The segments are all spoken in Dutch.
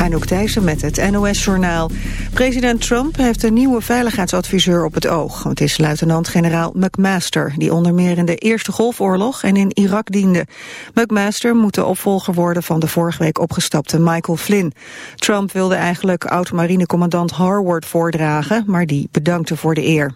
Anouk Thijssen met het NOS-journaal. President Trump heeft een nieuwe veiligheidsadviseur op het oog. Het is luitenant-generaal McMaster, die onder meer in de Eerste Golfoorlog en in Irak diende. McMaster moet de opvolger worden van de vorige week opgestapte Michael Flynn. Trump wilde eigenlijk oud-marinecommandant Harward voordragen, maar die bedankte voor de eer.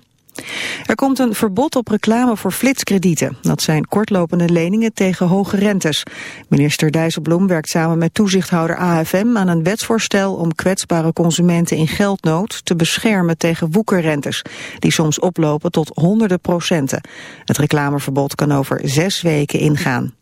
Er komt een verbod op reclame voor flitskredieten. Dat zijn kortlopende leningen tegen hoge rentes. Minister Dijsselbloem werkt samen met toezichthouder AFM aan een wetsvoorstel om kwetsbare consumenten in geldnood te beschermen tegen woekerrentes, die soms oplopen tot honderden procenten. Het reclameverbod kan over zes weken ingaan.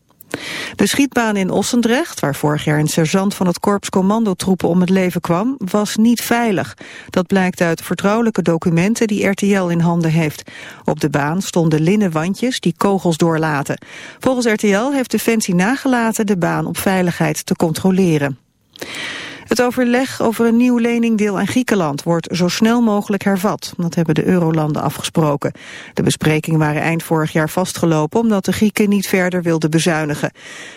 De schietbaan in Ossendrecht, waar vorig jaar een sergeant van het korps commandotroepen om het leven kwam, was niet veilig. Dat blijkt uit vertrouwelijke documenten die RTL in handen heeft. Op de baan stonden linnen wandjes die kogels doorlaten. Volgens RTL heeft Defensie nagelaten de baan op veiligheid te controleren. Het overleg over een nieuw leningdeel aan Griekenland wordt zo snel mogelijk hervat. Dat hebben de eurolanden afgesproken. De besprekingen waren eind vorig jaar vastgelopen omdat de Grieken niet verder wilden bezuinigen.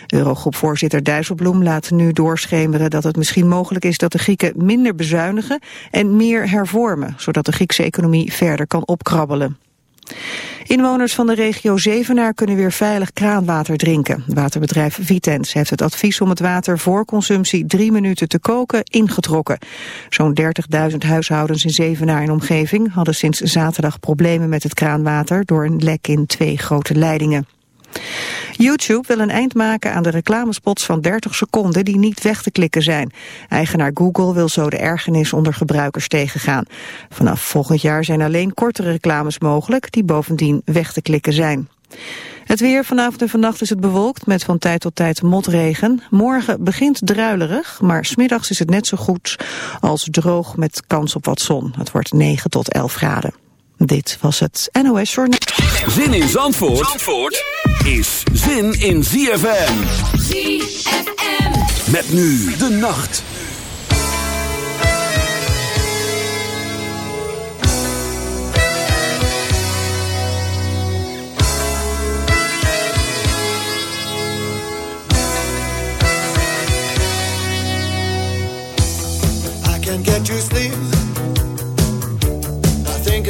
Eurogroepvoorzitter Dijsselbloem laat nu doorschemeren dat het misschien mogelijk is dat de Grieken minder bezuinigen en meer hervormen, zodat de Griekse economie verder kan opkrabbelen. Inwoners van de regio Zevenaar kunnen weer veilig kraanwater drinken. Waterbedrijf Vitens heeft het advies om het water voor consumptie drie minuten te koken ingetrokken. Zo'n 30.000 huishoudens in Zevenaar en omgeving hadden sinds zaterdag problemen met het kraanwater door een lek in twee grote leidingen. YouTube wil een eind maken aan de reclamespots van 30 seconden die niet weg te klikken zijn. Eigenaar Google wil zo de ergernis onder gebruikers tegengaan. Vanaf volgend jaar zijn alleen kortere reclames mogelijk die bovendien weg te klikken zijn. Het weer vanavond en vannacht is het bewolkt met van tijd tot tijd motregen. Morgen begint druilerig, maar smiddags is het net zo goed als droog met kans op wat zon. Het wordt 9 tot 11 graden. Dit was het NOS Journal. Zin in Zandvoort, Zandvoort is zin in ZFM. ZFM. Met nu de nacht. I can get you sleep.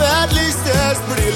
at least there's pretty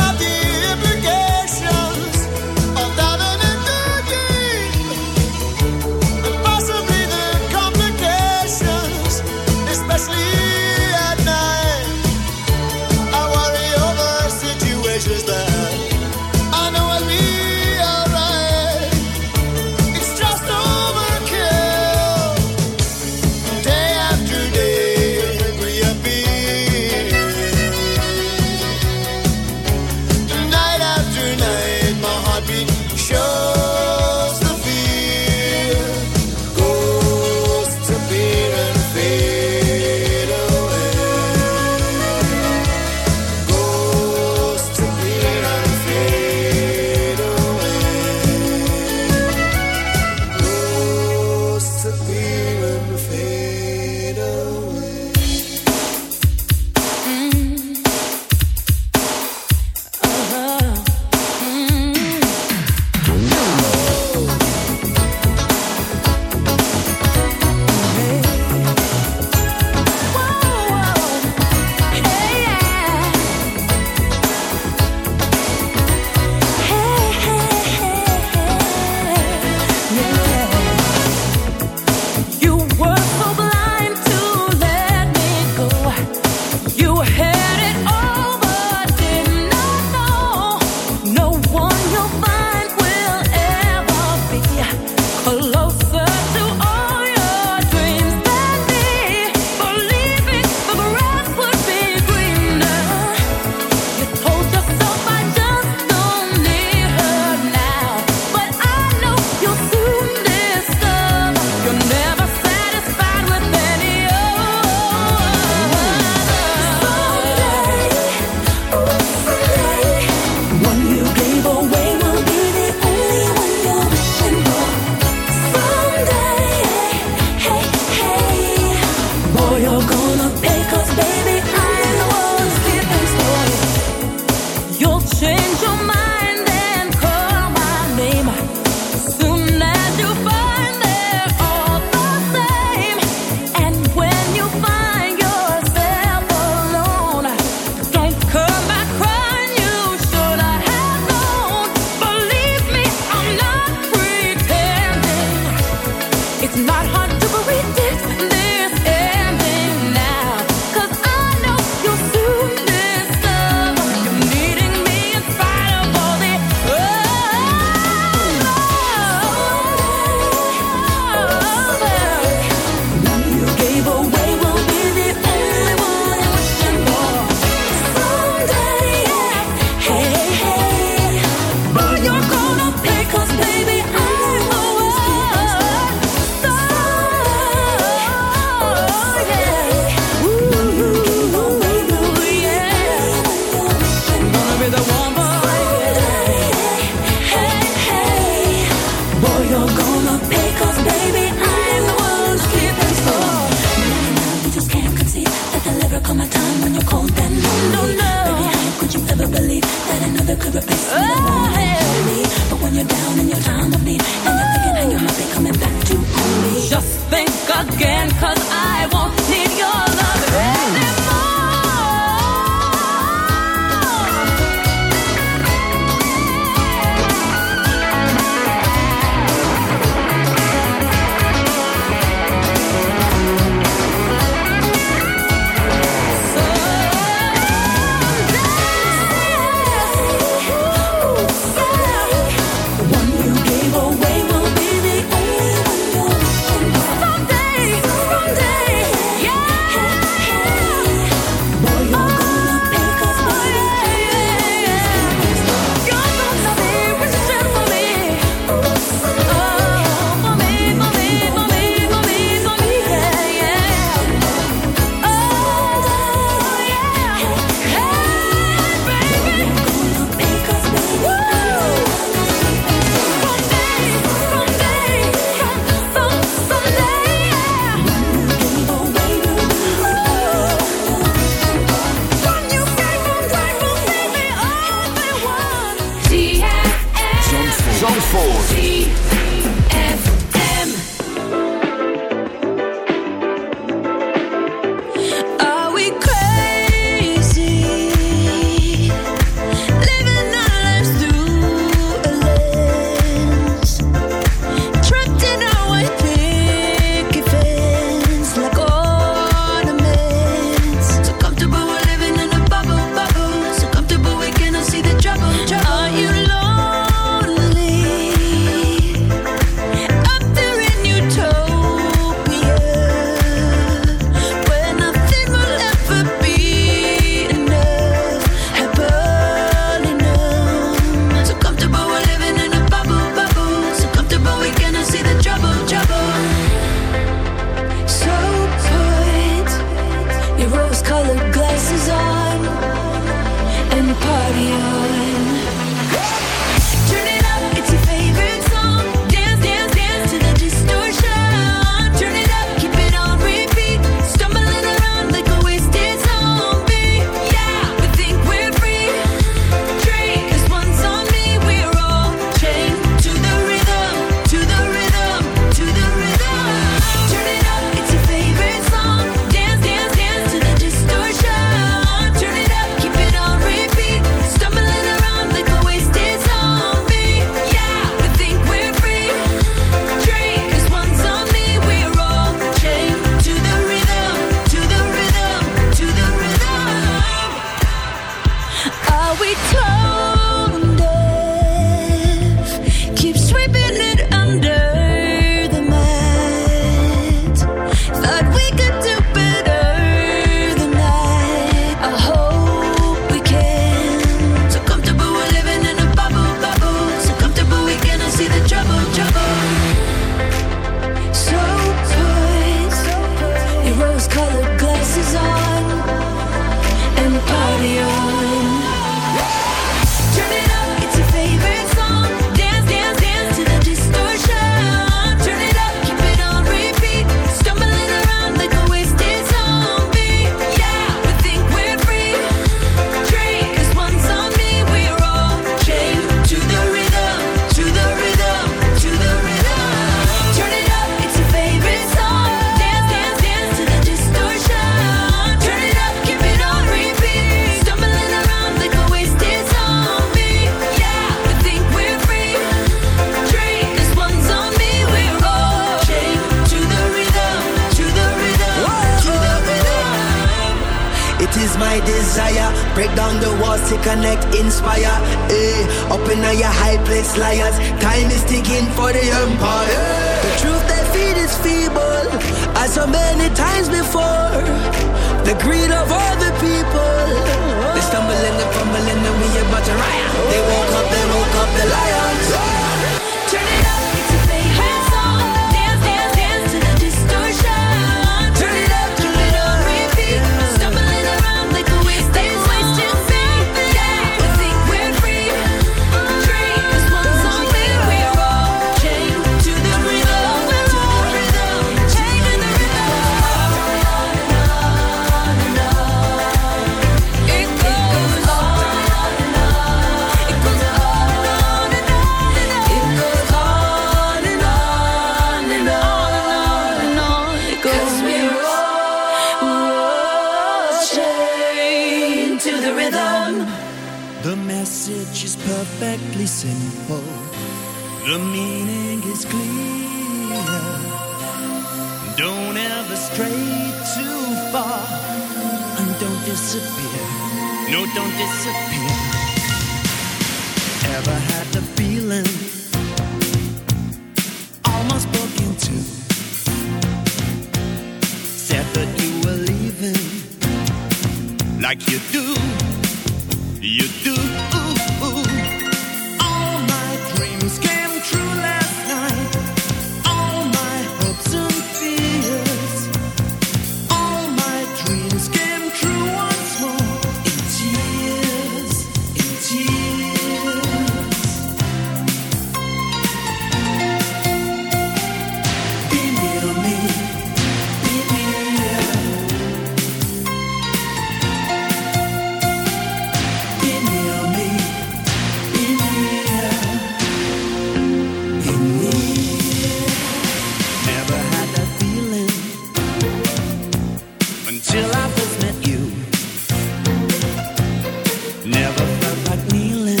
start kneeling.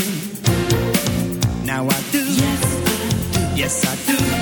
Now I do. Yes, I do. Yes, I do.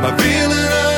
maar willen het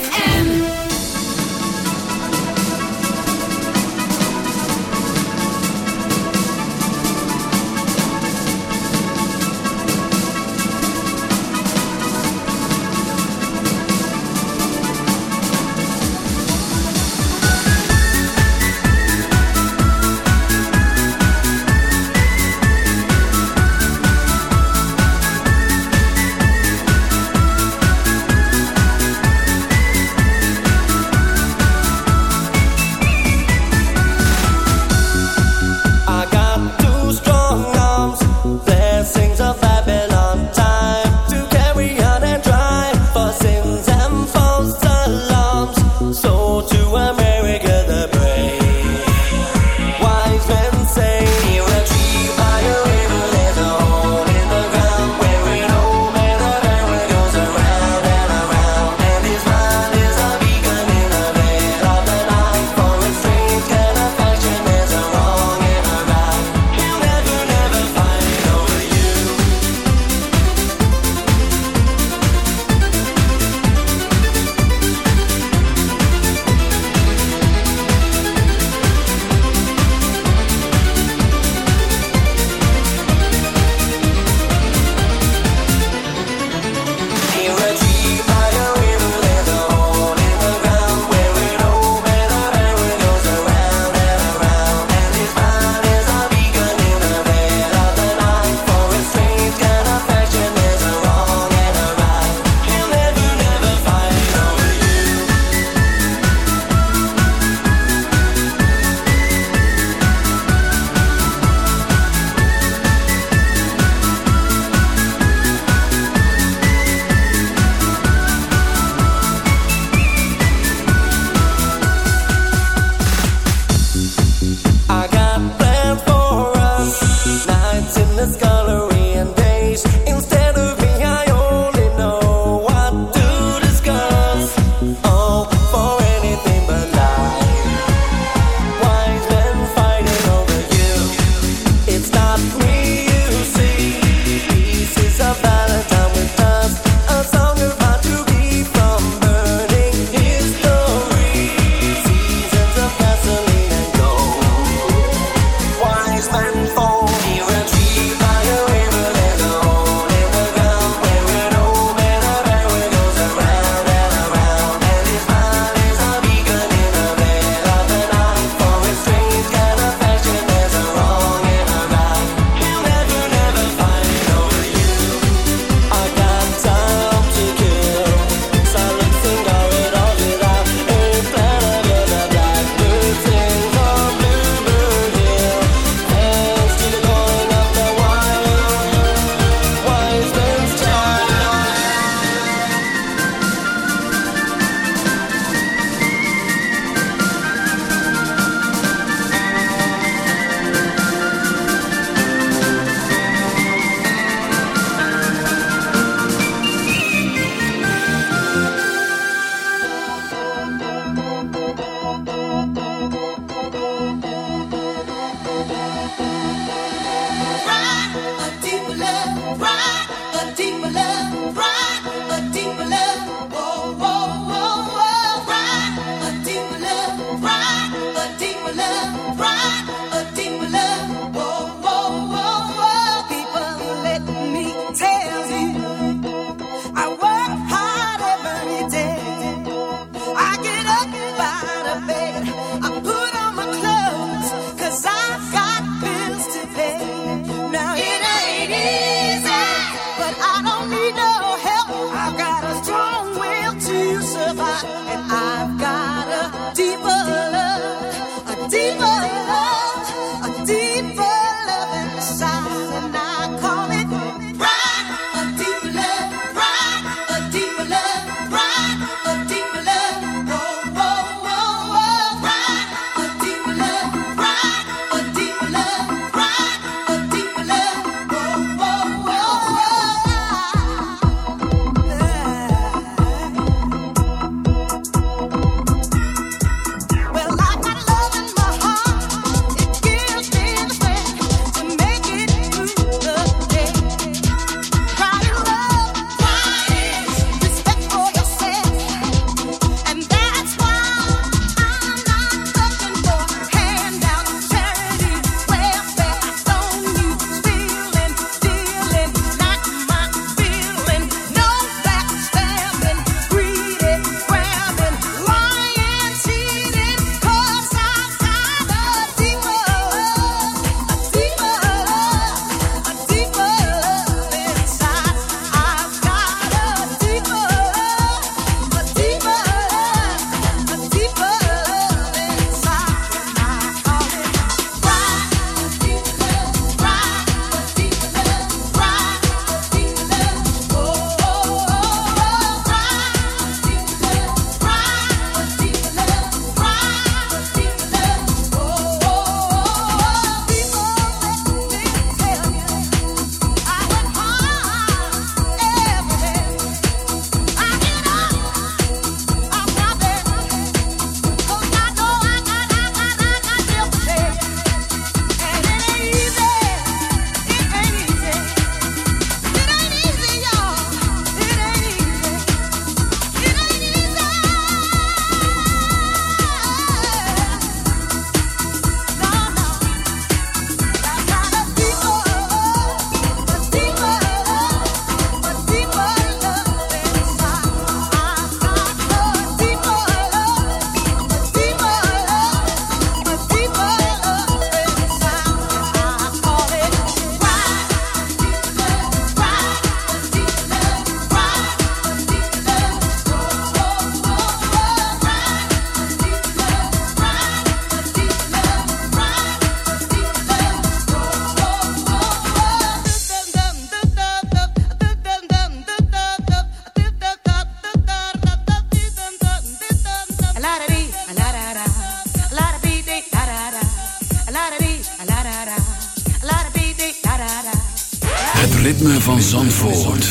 ritme van Zandvoort.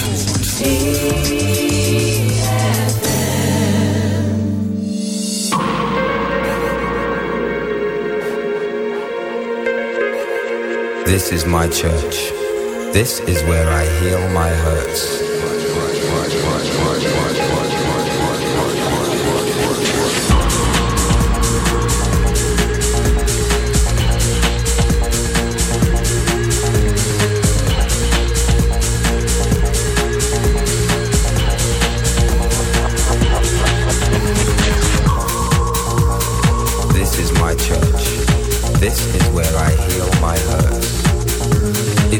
This is my church. This is where I heal my hurts.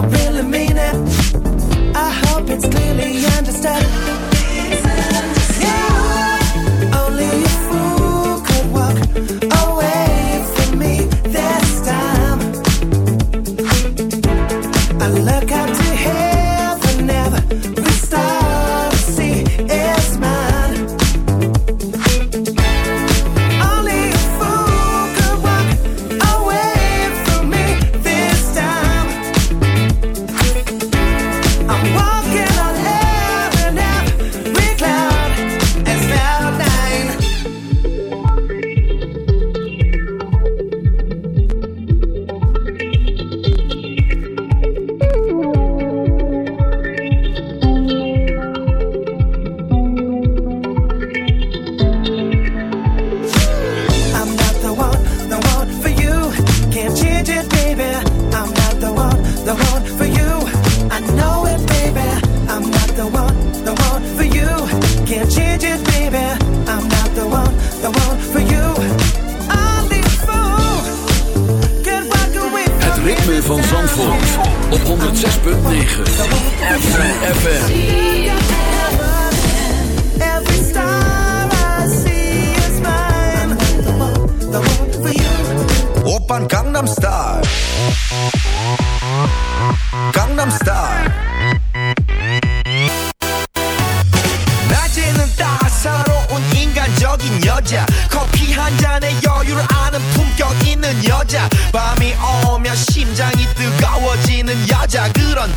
don't really mean it. I hope it's clearly understood.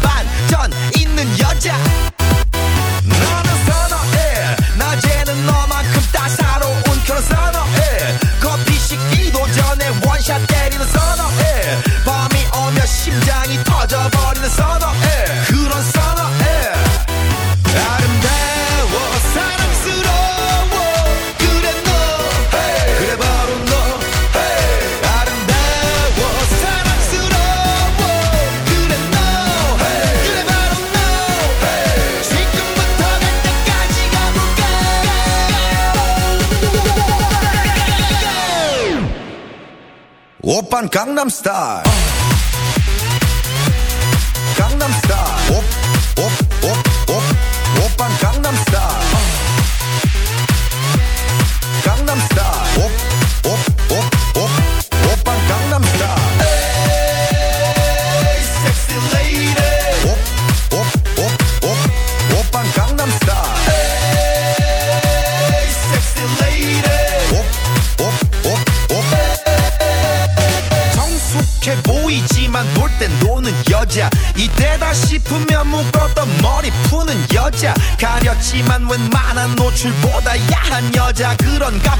반전 있는 여자. Gangnam Style. 실보다 야한 여자 그런 감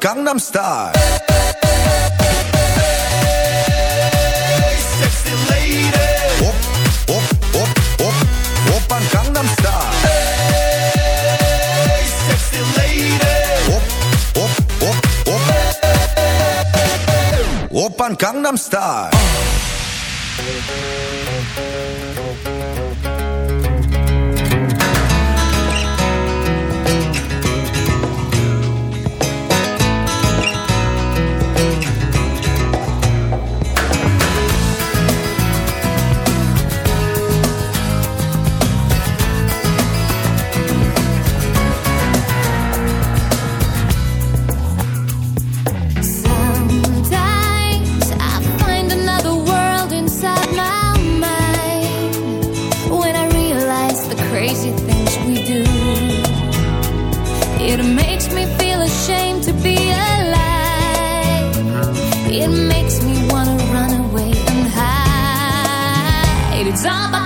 Gangnam Star sexy lady Op op op op Open Gangnam Star sexy lady Op op op op Open Gangnam Star It makes me feel ashamed to be alive. It makes me wanna run away and hide. It's all about